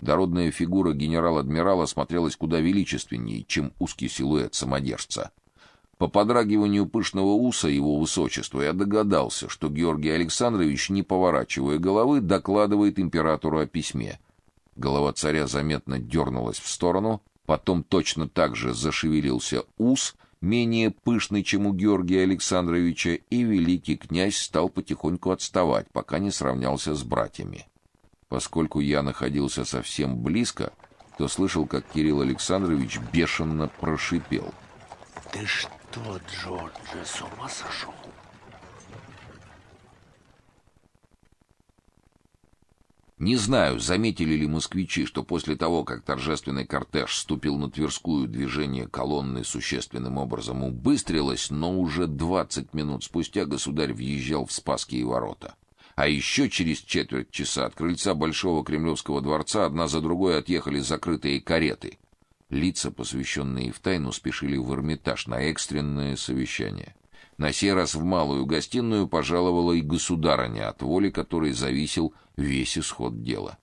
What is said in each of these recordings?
дородная фигура генерал-адмирала смотрелась куда величественнее, чем узкий силуэт самодержца. По подрагиванию пышного уса его высочества я догадался, что Георгий Александрович, не поворачивая головы, докладывает императору о письме. Голова царя заметно дернулась в сторону, потом точно так же зашевелился ус, менее пышный, чем у Георгия Александровича, и великий князь стал потихоньку отставать, пока не сравнялся с братьями. Поскольку я находился совсем близко, то слышал, как Кирилл Александрович бешено прошипел: "Ты что, Джордж, с ума сошел?» Не знаю, заметили ли москвичи, что после того, как торжественный кортеж вступил на Тверскую, движение колонны существенным образом убыстрилось, но уже 20 минут спустя государь въезжал в Спасские ворота. А еще через четверть часа от крыльца Большого Кремлевского дворца одна за другой отъехали закрытые кареты. Лица, посвященные в тайну, спешили в Эрмитаж на экстренное совещание. На сей раз в малую гостиную пожаловала и государыня, от воли которой зависел весь исход дела.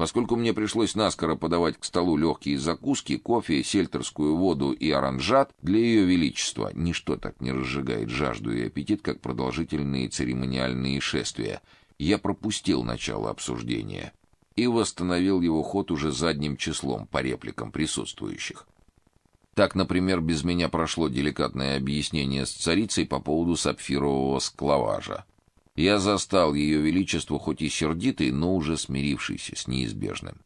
Поскольку мне пришлось наскоро подавать к столу легкие закуски, кофе, сельтерскую воду и оранжат, для ее величества ничто так не разжигает жажду и аппетит, как продолжительные церемониальные шествия. Я пропустил начало обсуждения и восстановил его ход уже задним числом по репликам присутствующих. Так, например, без меня прошло деликатное объяснение с царицей по поводу сапфирового склаважа. Я застал ее величество хоть и сердитый, но уже смирившийся с неизбежным.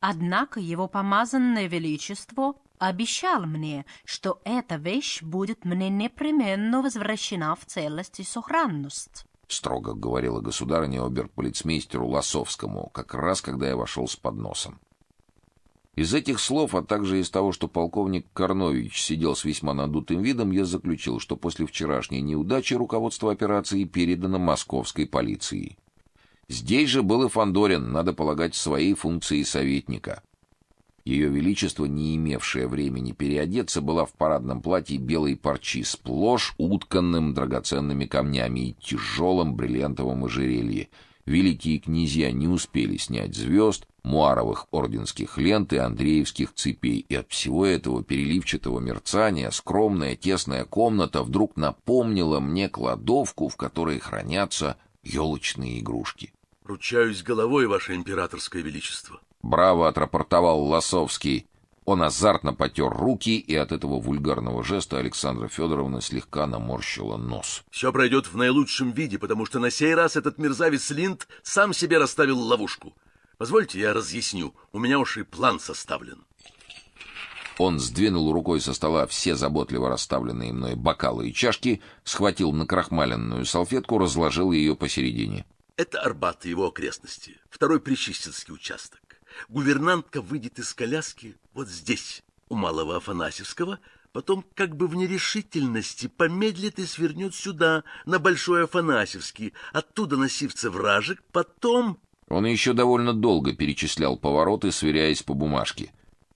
Однако его помазанное величество обещал мне, что эта вещь будет мне непременно возвращена в целость и сохранность. Строго говорила государыня оберполицмейстеру Лосовскому, как раз когда я вошел с подносом. Из этих слов, а также из того, что полковник Корнович сидел с весьма надутым видом, я заключил, что после вчерашней неудачи руководство операции передано московской полиции. Здесь же был и Фандорин, надо полагать, своей функции советника. Ее величество, не имевшее времени переодеться, была в парадном платье белой парчи, сплошь утканным драгоценными камнями и тяжелым бриллиантовым ожерелье. Великие князья не успели снять звезд, муаровых орденских лент и андреевских цепей, и от всего этого переливчатого мерцания скромная тесная комната вдруг напомнила мне кладовку, в которой хранятся елочные игрушки. Ручаюсь головой, ваше императорское величество. Браво отрапортовал Лосовский. Он азартно потер руки, и от этого вульгарного жеста Александра Федоровна слегка наморщила нос. Все пройдет в наилучшем виде, потому что на сей раз этот мерзавец Линд сам себе расставил ловушку. Позвольте, я разъясню. У меня уж и план составлен. Он сдвинул рукой со стола все заботливо расставленные мной бокалы и чашки, схватил накрахмаленную салфетку, разложил ее посередине. Это Арбат и его окрестности, второй Причистинский участок. Гувернантка выйдет из коляски вот здесь, у Малого Афанасьевского, потом как бы в нерешительности помедлит и свернет сюда, на Большой Афанасьевский, оттуда на Сивце вражек, потом он еще довольно долго перечислял повороты, сверяясь по бумажке.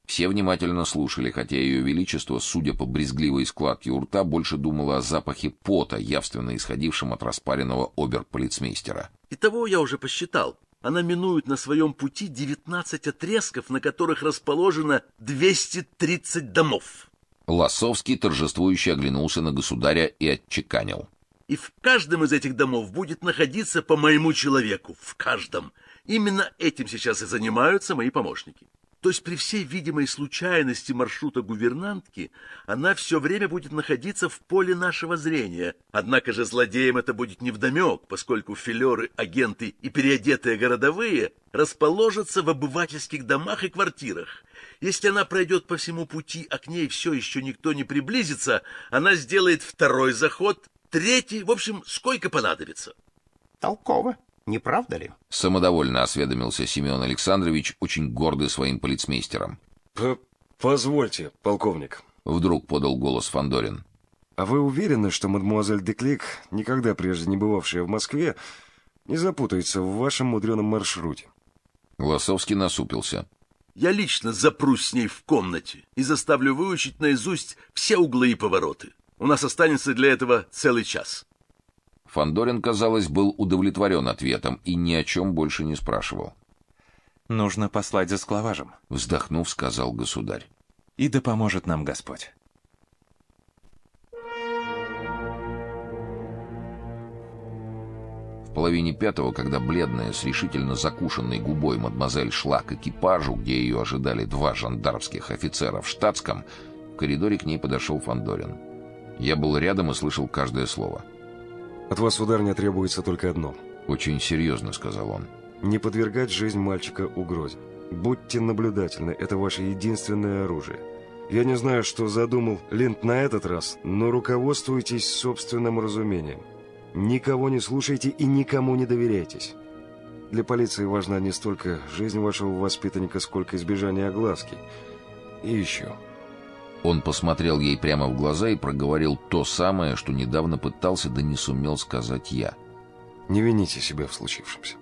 Все внимательно слушали, хотя ее величество, судя по брезгливой складке у рта, больше думало о запахе пота, явственно исходившем от распаренного оберполицмейстера. Итого я уже посчитал. Она минует на своем пути 19 отрезков, на которых расположено 230 домов. Лосовский торжествующе оглянулся на государя и отчеканил. И в каждом из этих домов будет находиться по моему человеку. В каждом. Именно этим сейчас и занимаются мои помощники. То есть при всей видимой случайности маршрута гувернантки она все время будет находиться в поле нашего зрения. Однако же злодеям это будет невдомек, поскольку филеры, агенты и переодетые городовые расположатся в обывательских домах и квартирах. Если она пройдет по всему пути, а к ней все еще никто не приблизится, она сделает второй заход, третий, в общем, сколько понадобится. Толково. Не правда ли? Самодовольно осведомился Семен Александрович, очень гордый своим полицмейстером. П Позвольте, полковник. Вдруг подал голос Фандорин. А вы уверены, что мадемуазель Деклик, никогда прежде не бывавшая в Москве, не запутается в вашем мудреном маршруте? Лосовский насупился. Я лично запрусь с ней в комнате и заставлю выучить наизусть все углы и повороты. У нас останется для этого целый час. Фандорин, казалось, был удовлетворен ответом и ни о чем больше не спрашивал. Нужно послать за склаважем. Вздохнув, сказал государь. И да поможет нам Господь. В половине пятого, когда бледная, с решительно закушенной губой мадемуазель шла к экипажу, где ее ожидали два жандармских офицера в штатском, в коридоре к ней подошел Фандорин. Я был рядом и слышал каждое слово. От вас, сударыня, требуется только одно. «Очень серьезно», — сказал он. Не подвергать жизнь мальчика угрозе. Будьте наблюдательны, это ваше единственное оружие. Я не знаю, что задумал Линд на этот раз, но руководствуйтесь собственным разумением. Никого не слушайте и никому не доверяйтесь. Для полиции важна не столько жизнь вашего воспитанника, сколько избежание огласки. И еще. Он посмотрел ей прямо в глаза и проговорил то самое, что недавно пытался, да не сумел сказать я. Не вините себя в случившемся.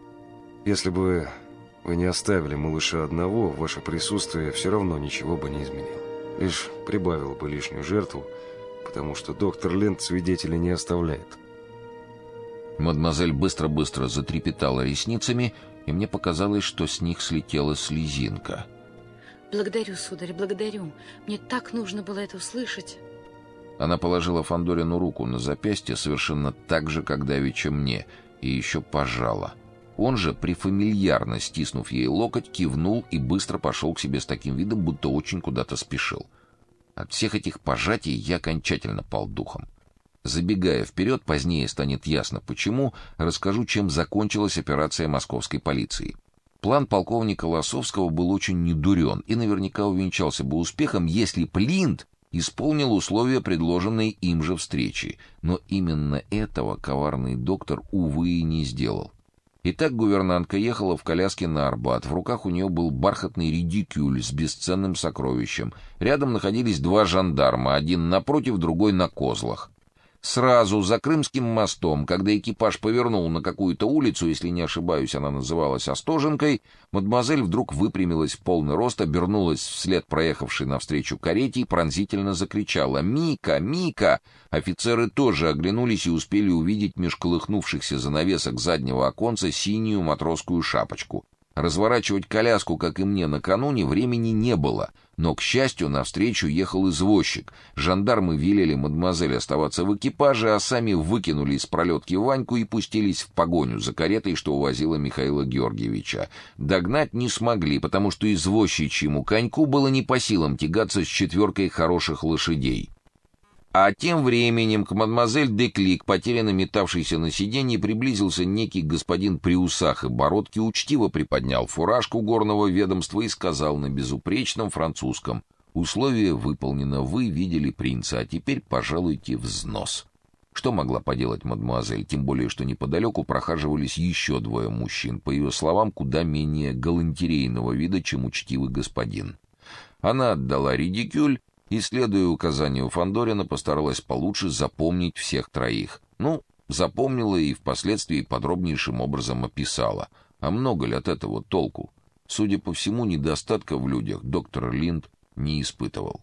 Если бы вы не оставили малыша одного, ваше присутствие все равно ничего бы не изменило. Лишь прибавило бы лишнюю жертву, потому что доктор Лент свидетелей не оставляет. Мадемуазель быстро-быстро затрепетала ресницами, и мне показалось, что с них слетела слезинка. Благодарю, сударь, благодарю. Мне так нужно было это услышать. Она положила Фандорину руку на запястье совершенно так же, как давеча мне, и еще пожала. Он же, прифамильярно стиснув ей локоть, кивнул и быстро пошел к себе с таким видом, будто очень куда-то спешил. От всех этих пожатий я окончательно пал духом. Забегая вперед, позднее станет ясно почему, расскажу, чем закончилась операция московской полиции. План полковника Лосовского был очень недурен и наверняка увенчался бы успехом, если Плинт исполнил условия предложенной им же встречи, но именно этого коварный доктор, увы, и не сделал. Итак, гувернантка ехала в коляске на Арбат. В руках у нее был бархатный редикюль с бесценным сокровищем. Рядом находились два жандарма, один напротив, другой на козлах. Сразу за Крымским мостом, когда экипаж повернул на какую-то улицу, если не ошибаюсь, она называлась Остоженкой, мадемуазель вдруг выпрямилась в полный рост, обернулась вслед проехавшей навстречу карете и пронзительно закричала «Мика! Мика!». Офицеры тоже оглянулись и успели увидеть меж колыхнувшихся занавесок заднего оконца синюю матросскую шапочку. Разворачивать коляску, как и мне накануне, времени не было, но, к счастью, навстречу ехал извозчик. Жандармы велели мадемуазель оставаться в экипаже, а сами выкинули из пролетки Ваньку и пустились в погоню за каретой, что увозила Михаила Георгиевича. Догнать не смогли, потому что извозчичьему коньку было не по силам тягаться с четверкой хороших лошадей. А тем временем к мадемуазель Деклик, потерянно метавшейся на сиденье, приблизился некий господин при усах и бородке, учтиво приподнял фуражку горного ведомства и сказал на безупречном французском «Условие выполнено, вы видели принца, а теперь пожалуйте взнос». Что могла поделать мадемуазель, тем более, что неподалеку прохаживались еще двое мужчин, по ее словам, куда менее галантерейного вида, чем учтивый господин. Она отдала редикюль, и, следуя указанию Фандорина, постаралась получше запомнить всех троих. Ну, запомнила и впоследствии подробнейшим образом описала. А много ли от этого толку? Судя по всему, недостатка в людях доктор Линд не испытывал.